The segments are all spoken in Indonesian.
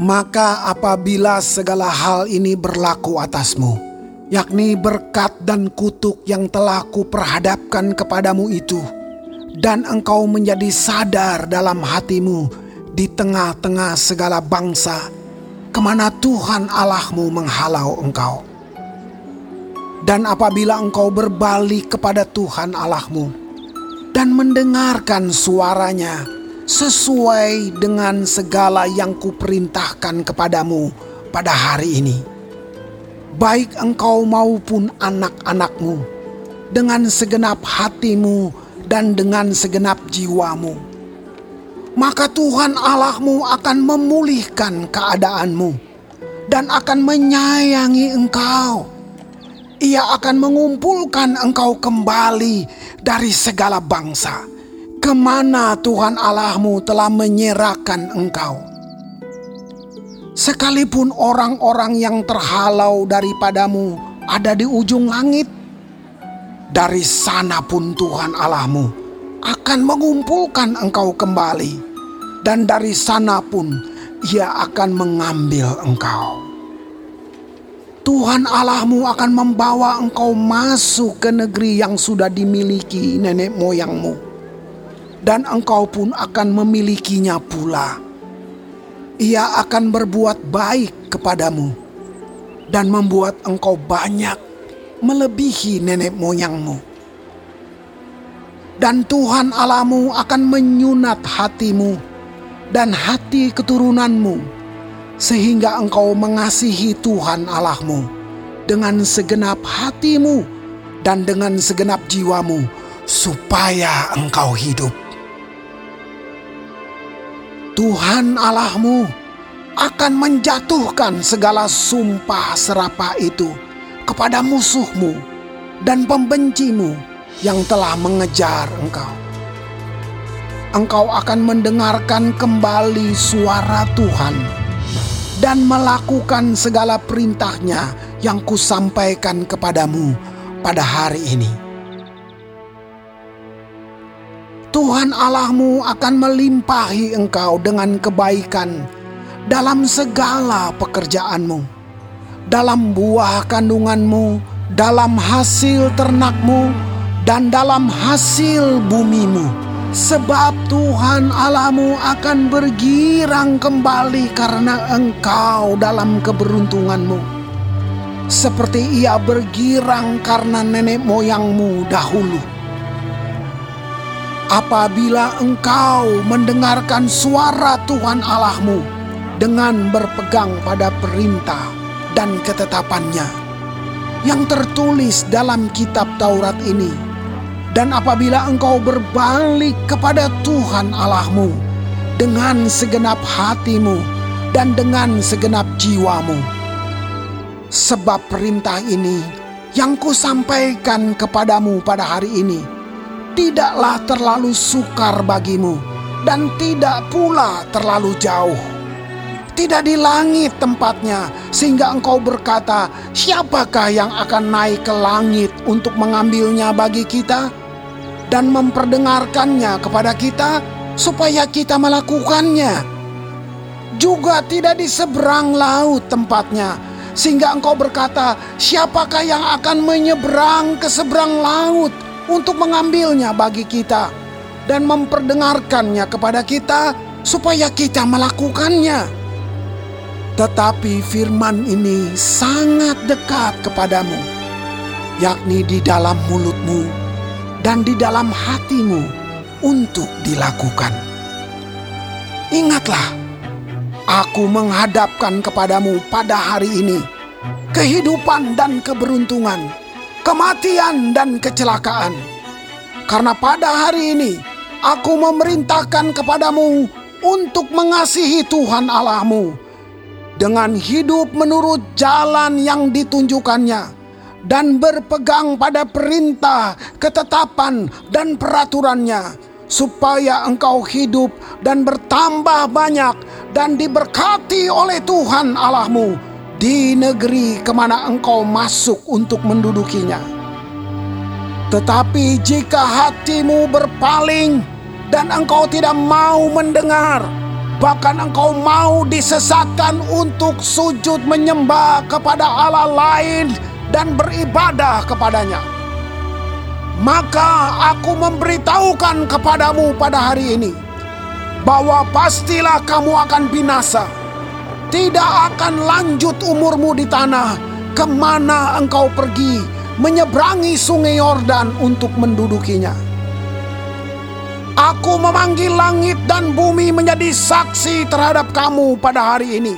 Maka apabila segala hal ini berlaku atasmu, yakni berkat dan kutuk yang telah kuperhadapkan kepadamu itu, dan engkau menjadi sadar dalam hatimu di tengah-tengah segala bangsa, ke mana Tuhan Allahmu menghalau engkau. Dan apabila engkau berbalik kepada Tuhan Allahmu dan mendengarkan suaranya sesuai dengan segala yang kuperintahkan kepadamu pada hari ini, baik engkau maupun anak-anakmu, dengan segenap hatimu dan dengan segenap jiwamu. Maka Tuhan Allahmu akan memulihkan keadaanmu dan akan menyayangi engkau. Ia akan mengumpulkan engkau kembali dari segala bangsa, ke mana Tuhan Allahmu telah menyerahkan engkau. Sekalipun orang-orang yang terhalau daripadamu ada di ujung langit, dari sana pun Tuhan Allahmu akan mengumpulkan engkau kembali, dan dari sana pun Ia akan mengambil engkau. Tuhan Allahmu akan membawa engkau masuk ke negeri yang sudah dimiliki nenek moyangmu, dan engkau pun akan memilikinya pula. Ia akan berbuat baik kepadamu dan membuat engkau banyak melebihi nenek moyangmu. Dan Tuhan Allahmu akan menyunat hatimu dan hati keturunanmu sehingga engkau mengasihi Tuhan Allahmu dengan segenap hatimu dan dengan segenap jiwamu, supaya engkau hidup. Tuhan Allahmu akan menjatuhkan segala sumpah serapah itu kepada musuhmu dan pembencimu yang telah mengejar engkau. Engkau akan mendengarkan kembali suara Tuhan dan melakukan segala perintahnya yang kusampaikan kepadamu pada hari ini. Allahmu akan melimpahi engkau dengan kebaikan dalam segala pekerjaanmu, dalam buah kandunganmu, dalam hasil ternakmu, dan dalam hasil bumimu Sebab Tuhan Allahmu akan bergirang kembali karena engkau dalam keberuntunganmu. Seperti ia bergirang karena nenek moyangmu dahulu. Apabila engkau mendengarkan suara Tuhan Allahmu dengan berpegang pada perintah dan ketetapannya yang tertulis dalam kitab Taurat ini, dan apabila engkau berbalik kepada Tuhan Allahmu dengan segenap hatimu dan dengan segenap jiwamu. Sebab perintah ini yang kusampaikan kepadamu pada hari ini tidaklah terlalu sukar bagimu dan tidak pula terlalu jauh. Tidak di langit tempatnya sehingga engkau berkata, siapakah yang akan naik ke langit untuk mengambilnya bagi kita?' dan memperdengarkannya kepada kita supaya kita melakukannya. Juga tidak di seberang laut tempatnya, sehingga engkau berkata, siapakah yang akan menyeberang ke seberang laut untuk mengambilnya bagi kita dan memperdengarkannya kepada kita supaya kita melakukannya. Tetapi firman ini sangat dekat kepadamu, yakni di dalam mulutmu dan di dalam hatimu untuk dilakukan. Ingatlah, aku menghadapkan kepadamu pada hari ini kehidupan dan keberuntungan, kematian dan kecelakaan. Karena pada hari ini aku memerintahkan kepadamu untuk mengasihi Tuhan Allahmu dengan hidup menurut jalan yang ditunjukkannya dan berpegang pada perintah, ketetapan, dan peraturannya, supaya engkau hidup dan bertambah banyak dan diberkati oleh Tuhan Allahmu di negeri ke mana engkau masuk untuk mendudukinya. Tetapi jika hatimu berpaling dan engkau tidak mau mendengar bahkan engkau mau disesatkan untuk sujud menyembah kepada Allah lain dan beribadah kepadanya. Maka aku memberitahukan kepadamu pada hari ini bahwa pastilah kamu akan binasa. Tidak akan lanjut umurmu di tanah ke mana engkau pergi menyeberangi sungai Yordan untuk mendudukinya. Aku memanggil langit dan bumi menjadi saksi terhadap kamu pada hari ini.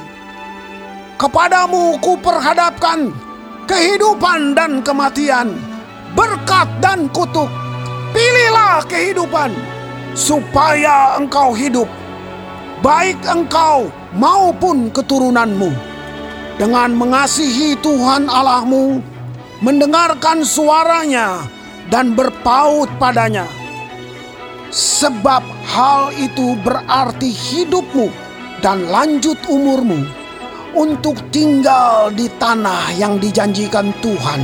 Kepadamu kuperhadapkan kehidupan dan kematian, berkat dan kutuk. Pilihlah kehidupan, supaya engkau hidup, baik engkau maupun keturunanmu. Dengan mengasihi Tuhan Allahmu, mendengarkan suaranya, dan berpaut padanya sebab hal itu berarti hidupmu dan lanjut umurmu untuk tinggal di tanah yang dijanjikan Tuhan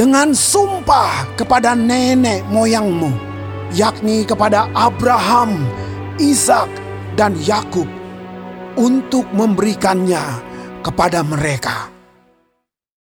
dengan sumpah kepada nenek moyangmu, yakni kepada Abraham, Ishak, dan Yakub, untuk memberikannya kepada mereka.